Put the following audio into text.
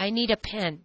I need a pen.